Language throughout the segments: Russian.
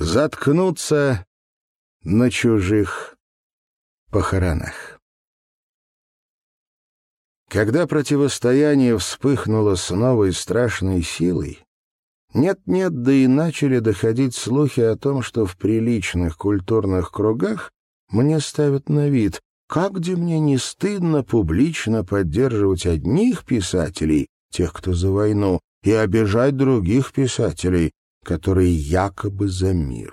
Заткнуться на чужих похоронах. Когда противостояние вспыхнуло с новой страшной силой, нет-нет, да и начали доходить слухи о том, что в приличных культурных кругах мне ставят на вид, как где мне не стыдно публично поддерживать одних писателей, тех, кто за войну, и обижать других писателей, которые якобы за мир.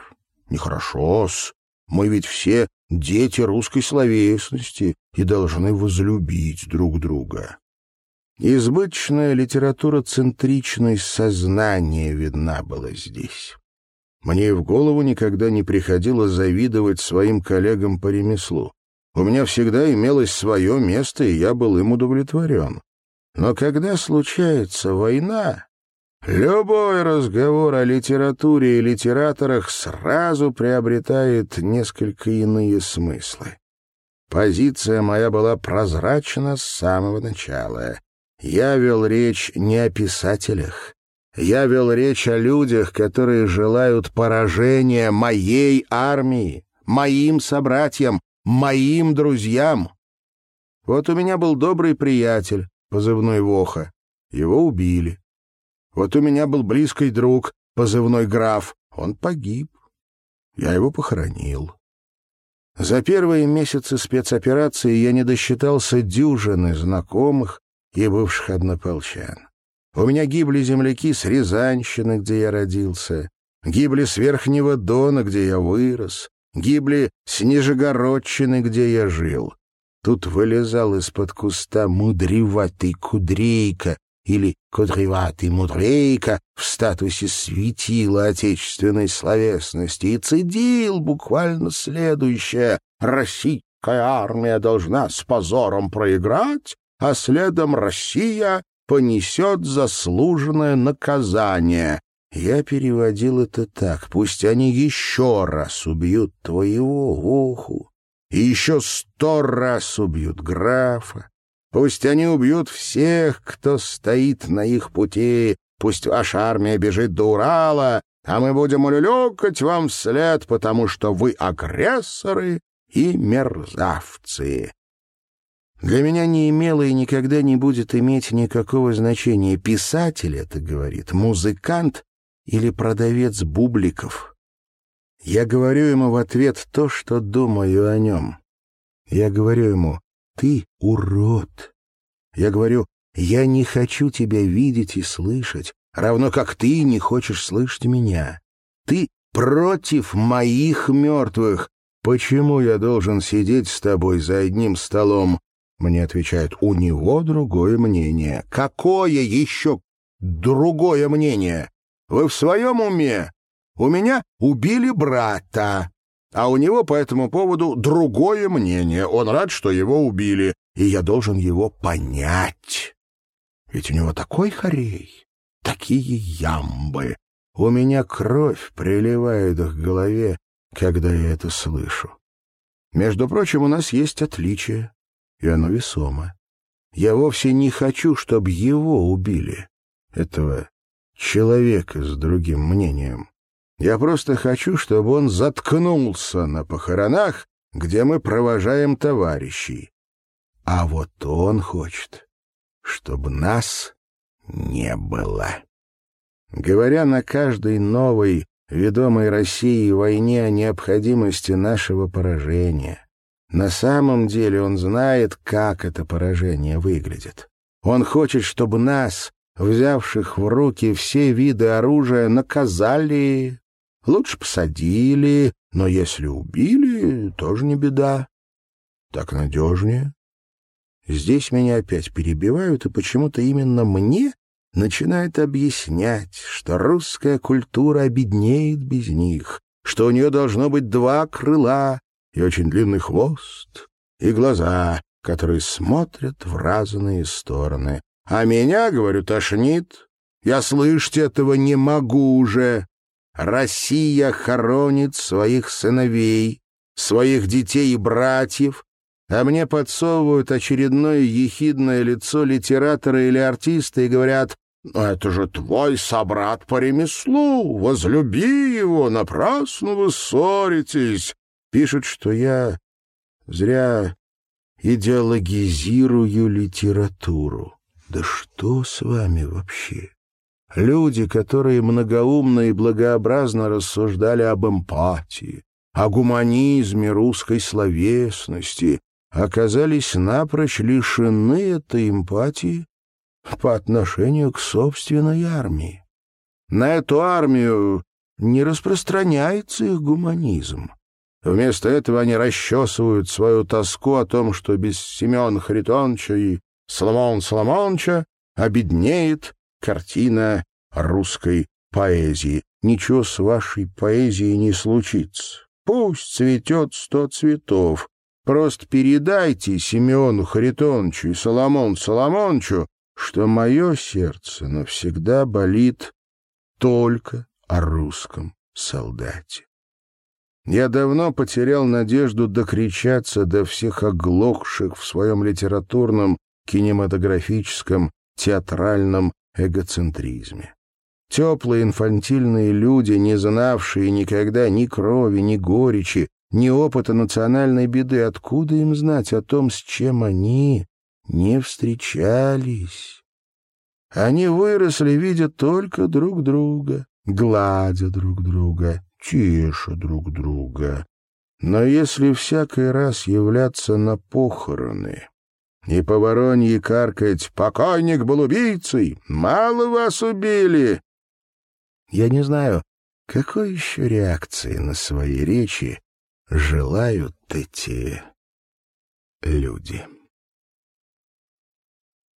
Нехорошо-с. Мы ведь все дети русской словесности и должны возлюбить друг друга. Избыточная литература-центричность сознания видна была здесь. Мне в голову никогда не приходило завидовать своим коллегам по ремеслу. У меня всегда имелось свое место, и я был им удовлетворен. Но когда случается война, любой разговор о литературе и литераторах сразу приобретает несколько иные смыслы. Позиция моя была прозрачна с самого начала. Я вел речь не о писателях. Я вел речь о людях, которые желают поражения моей армии, моим собратьям, моим друзьям. Вот у меня был добрый приятель, позывной Воха. Его убили. Вот у меня был близкий друг, позывной Граф. Он погиб. Я его похоронил. За первые месяцы спецоперации я не досчитался дюжины знакомых и бывших однополчан. У меня гибли земляки с Рязанщины, где я родился, гибли с Верхнего Дона, где я вырос, гибли с Нижегородчины, где я жил. Тут вылезал из-под куста мудреватый кудрейка или кудреватый мудрейка в статусе светила отечественной словесности и цедил буквально следующее «Российская армия должна с позором проиграть, а следом Россия понесет заслуженное наказание, я переводил это так. Пусть они еще раз убьют твоего Воху, и еще сто раз убьют графа. Пусть они убьют всех, кто стоит на их пути. Пусть ваша армия бежит до Урала, а мы будем улюлюкать вам вслед, потому что вы агрессоры и мерзавцы. Для меня не имело и никогда не будет иметь никакого значения, писатель это говорит, музыкант или продавец бубликов. Я говорю ему в ответ то, что думаю о нем. Я говорю ему, ты урод. Я говорю, я не хочу тебя видеть и слышать, равно как ты не хочешь слышать меня. Ты против моих мертвых. Почему я должен сидеть с тобой за одним столом? Мне отвечают, у него другое мнение. Какое еще другое мнение? Вы в своем уме? У меня убили брата, а у него по этому поводу другое мнение. Он рад, что его убили, и я должен его понять. Ведь у него такой хорей, такие ямбы. У меня кровь приливает к голове, когда я это слышу. Между прочим, у нас есть отличие, и оно весомо. Я вовсе не хочу, чтобы его убили, этого человека с другим мнением. Я просто хочу, чтобы он заткнулся на похоронах, где мы провожаем товарищей. А вот он хочет, чтобы нас не было. Говоря на каждой новой, ведомой России войне о необходимости нашего поражения, на самом деле он знает, как это поражение выглядит. Он хочет, чтобы нас, взявших в руки все виды оружия, наказали, лучше посадили, но если убили, тоже не беда. Так надежнее. Здесь меня опять перебивают, и почему-то именно мне начинает объяснять, что русская культура обеднеет без них, что у нее должно быть два крыла и очень длинный хвост, и глаза, которые смотрят в разные стороны. А меня, говорю, тошнит. Я слышать этого не могу уже. Россия хоронит своих сыновей, своих детей и братьев, а мне подсовывают очередное ехидное лицо литератора или артиста и говорят Но это же твой собрат по ремеслу, возлюби его, напрасно вы ссоритесь. Пишет, что я зря идеологизирую литературу. Да что с вами вообще? Люди, которые многоумно и благообразно рассуждали об эмпатии, о гуманизме русской словесности, оказались напрочь лишены этой эмпатии по отношению к собственной армии. На эту армию не распространяется их гуманизм. Вместо этого они расчесывают свою тоску о том, что без Семена Харитоновича и Соломон Соломоновича обеднеет картина русской поэзии. Ничего с вашей поэзией не случится. Пусть цветет сто цветов. Просто передайте Семену Харитоновичу и Соломон Соломоновичу, что мое сердце навсегда болит только о русском солдате. Я давно потерял надежду докричаться до всех оглохших в своем литературном, кинематографическом, театральном эгоцентризме. Теплые инфантильные люди, не знавшие никогда ни крови, ни горечи, ни опыта национальной беды, откуда им знать о том, с чем они не встречались? Они выросли, видя только друг друга, гладя друг друга, тише друг друга. Но если всякий раз являться на похороны и по воронье каркать «Покойник был убийцей! Мало вас убили!» Я не знаю, какой еще реакции на свои речи желают эти люди.